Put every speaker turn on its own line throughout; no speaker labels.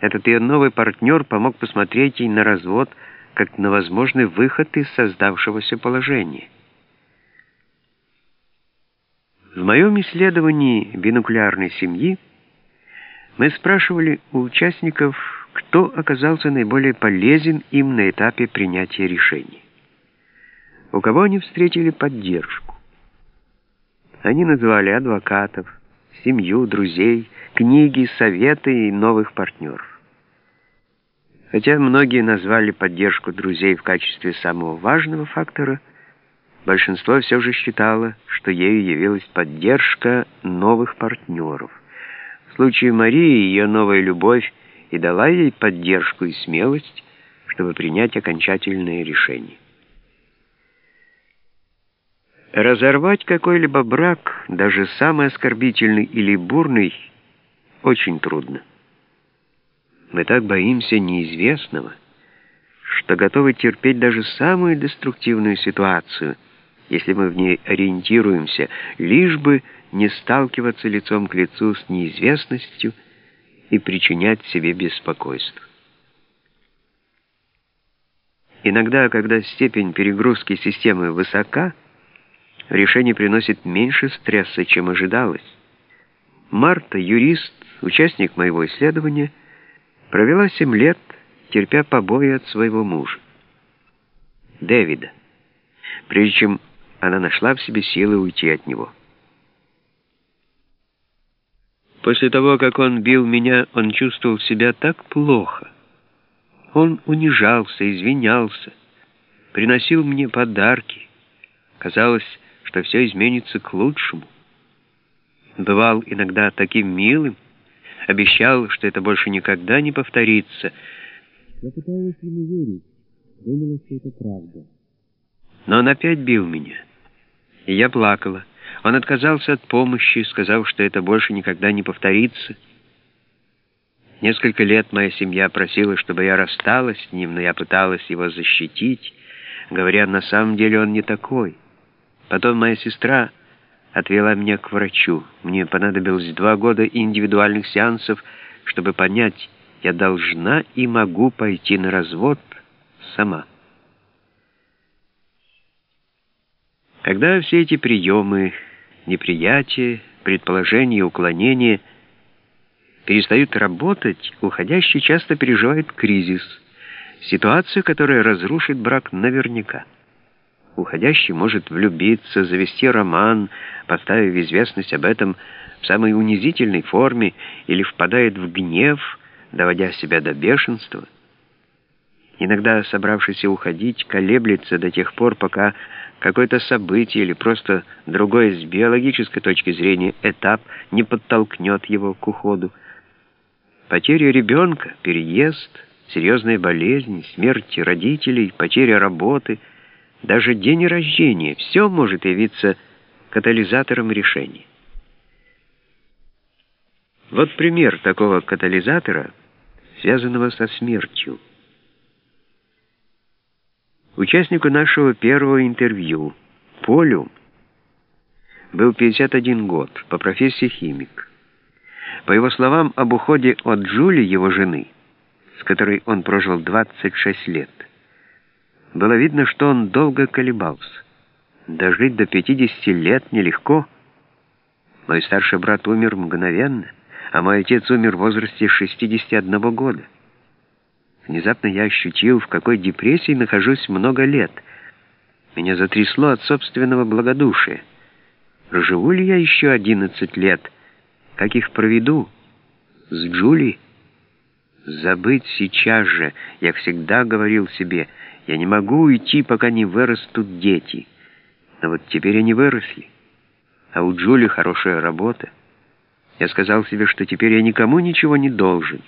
Этот ее новый партнер помог посмотреть ей на развод как на возможный выход из создавшегося положения. В моем исследовании бинуклеарной семьи мы спрашивали у участников, кто оказался наиболее полезен им на этапе принятия решений. У кого они встретили поддержку. Они называли адвокатов, семью, друзей, книги, советы и новых партнеров. Хотя многие назвали поддержку друзей в качестве самого важного фактора, большинство все же считало, что ею явилась поддержка новых партнеров. В случае Марии ее новая любовь и дала ей поддержку и смелость, чтобы принять окончательное решение. Разорвать какой-либо брак, даже самый оскорбительный или бурный, очень трудно. Мы так боимся неизвестного, что готовы терпеть даже самую деструктивную ситуацию, если мы в ней ориентируемся, лишь бы не сталкиваться лицом к лицу с неизвестностью и причинять себе беспокойство. Иногда, когда степень перегрузки системы высока, решение приносит меньше стресса, чем ожидалось. Марта, юрист, участник моего исследования, провела семь лет, терпя побои от своего мужа, Дэвида, прежде чем она нашла в себе силы уйти от него. После того, как он бил меня, он чувствовал себя так плохо. Он унижался, извинялся, приносил мне подарки. Казалось, что все изменится к лучшему. Бывал иногда таким милым, обещал, что это больше никогда не повторится. Я пыталась ему верить, думала, что это правда. Но он опять бил меня, и я плакала. Он отказался от помощи, сказав, что это больше никогда не повторится. Несколько лет моя семья просила, чтобы я рассталась с ним, но я пыталась его защитить, говоря, на самом деле он не такой. Потом моя сестра отвела меня к врачу. Мне понадобилось два года индивидуальных сеансов, чтобы понять, я должна и могу пойти на развод сама. Когда все эти приемы, неприятие, предположение, уклонение перестают работать, уходящий часто переживает кризис, ситуацию, которая разрушит брак наверняка. Уходящий может влюбиться, завести роман, поставив известность об этом в самой унизительной форме, или впадает в гнев, доводя себя до бешенства. Иногда собравшийся уходить колеблется до тех пор, пока какое-то событие или просто другой с биологической точки зрения этап не подтолкнет его к уходу. Потеря ребенка, переезд, серьезная болезнь, смерть родителей, потеря работы — даже день рождения, все может явиться катализатором решения. Вот пример такого катализатора, связанного со смертью. Участнику нашего первого интервью, Полю, был 51 год, по профессии химик. По его словам, об уходе от Джули, его жены, с которой он прожил 26 лет, было видно, что он долго колебался. Дожить до 50 лет нелегко. Мой старший брат умер мгновенно, а мой отец умер в возрасте 61 года. Внезапно я ощутил, в какой депрессии нахожусь много лет. Меня затрясло от собственного благодушия. Проживу ли я еще 11 лет? Как их проведу? С Джули? Забыть сейчас же, я всегда говорил себе — я не могу уйти, пока не вырастут дети. Но вот теперь они выросли. А у Джули хорошая работа. Я сказал себе, что теперь я никому ничего не должен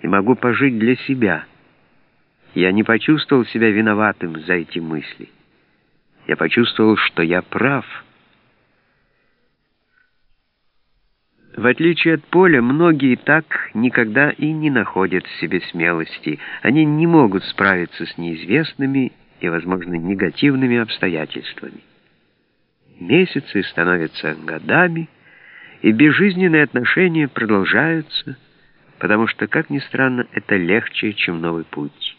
и могу пожить для себя. Я не почувствовал себя виноватым за эти мысли. Я почувствовал, что я прав. В отличие от Поля, многие так никогда и не находят в себе смелости. Они не могут справиться с неизвестными и, возможно, негативными обстоятельствами. Месяцы становятся годами, и безжизненные отношения продолжаются, потому что, как ни странно, это легче, чем новый путь.